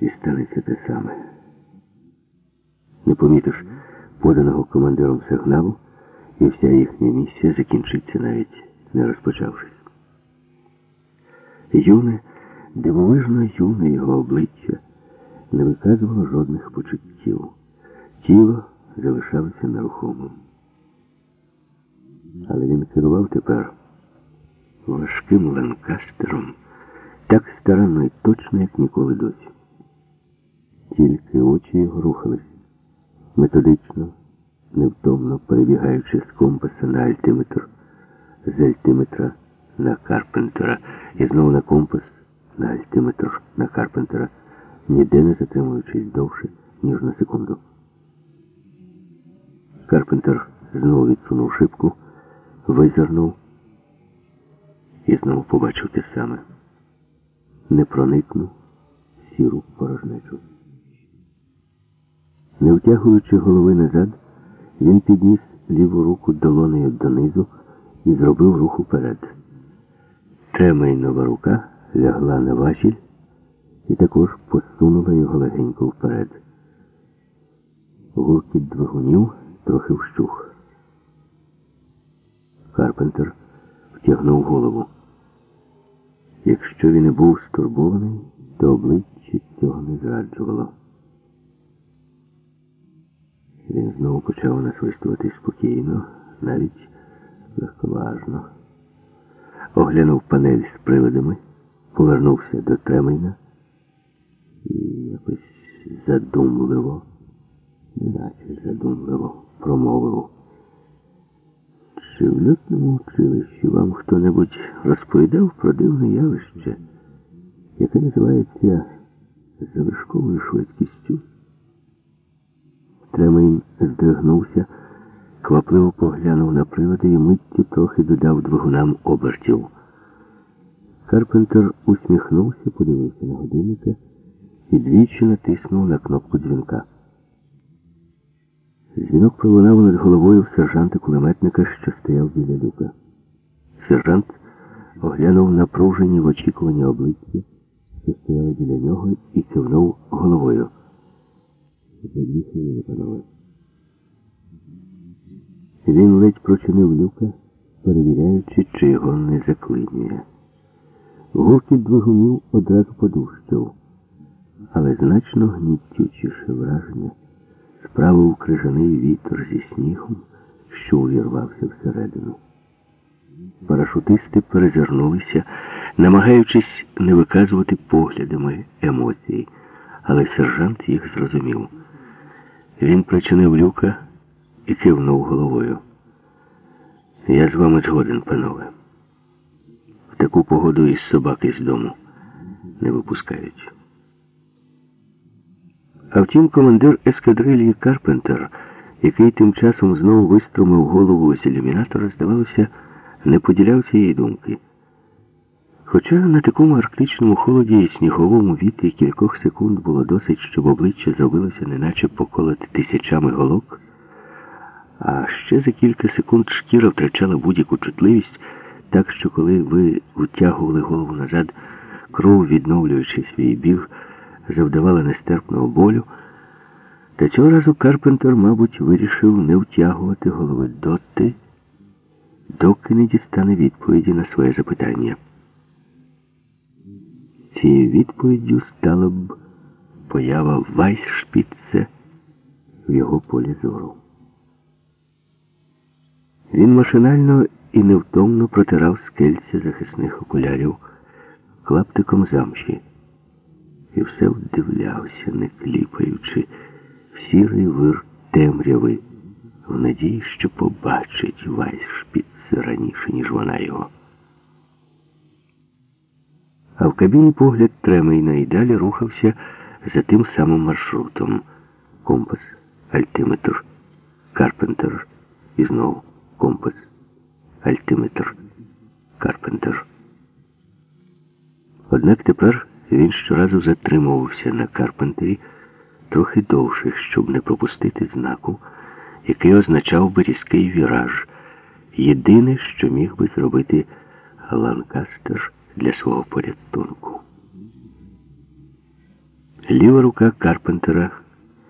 І станеться те саме. Не помітиш поданого командиром сигналу, і вся їхня місія закінчиться навіть не розпочавшись. Юне, дивовижно юне його обличчя не виказувало жодних почуттів. Тіло залишалося нерухомим. Але він керував тепер важким ланкастером, так старанно і точно, як ніколи досі. Тільки очі його рухались методично, невтомно перебігаючи з компаса на альтиметр, з альтиметра на Карпентера і знову на компас на альтиметр на Карпентера, ніде не затримуючись довше, ніж на секунду. Карпентер знову відсунув шибку, визирнув і знову побачив те саме. Не проникнув сіру порожнечу. Не втягуючи голови назад, він підніс ліву руку долонею донизу і зробив рух уперед. Тремейнова рука лягла на важіль і також посунула його легенько вперед. Гуркіт двигунів трохи вщух. Карпентер втягнув голову. Якщо він і був стурбований, то обличчя цього не зраджувало. Він знову почав насвистувати спокійно, навіть легковажно. Оглянув панель з приладами, повернувся до Тремейна і якось задумливо, неначе задумливо промовив. Чи в лютному училищі вам хто-небудь розповідав про дивне явище, яке називається залишковою швидкістю? Тремейн здригнувся, квапливо поглянув на прилади і миттю трохи додав двигунам обертів. Карпентер усміхнувся, подивився на годинника і двічі натиснув на кнопку дзвінка. Дзвінок пролунав над головою сержанта-кулеметника, що стояв біля люка. Сержант оглянув напружені в очікуванні обличчя, що стояли біля нього, і кивнув головою. Заїхали, панове. Він ледь прочинив люка, перевіряючи, чи його не заклинює. Гуркіт двигунів одразу подущав, але значно гнітючіше враження справив крижаний вітер зі снігом, що увірвався всередину. Парашутисти перезирнулися, намагаючись не виказувати поглядами емоцій, але сержант їх зрозумів. Він причинив люка і кивнув головою. Я з вами згоден, панове. В таку погоду із собаки з дому не випускають. А втім, командир ескадрилії Карпентер, який тим часом знову виструмив голову з ілюмінатора, здавалося, не поділяв цієї думки. Хоча на такому арктичному холоді і сніговому вітрі кількох секунд було досить, щоб обличчя зробилося неначе поколоти тисячами голок, а ще за кілька секунд шкіра втрачала будь-яку чутливість, так що коли ви втягували голову назад, кров, відновлюючи свій біг, завдавала нестерпного болю, та цього разу Карпентер, мабуть, вирішив не втягувати голови доти, доки не дістане відповіді на своє запитання. Цією відповіддю стала б поява Вайсшпіце в його полі зору. Він машинально і невтомно протирав скельця захисних окулярів клаптиком замші і все вдивлявся, не кліпаючи, в сірий вир темряви, в надії, що побачить Вайсшпіц раніше, ніж вона його. А в кабіні погляд Тремейна і далі рухався за тим самим маршрутом. Компас, альтиметр, Карпентер і знову компас, альтиметр, Карпентер. Однак тепер він щоразу затримувався на Карпентері трохи довше, щоб не пропустити знаку, який означав би різкий віраж. Єдине, що міг би зробити Ланкастер для свого порятунку. Ліва рука Карпентера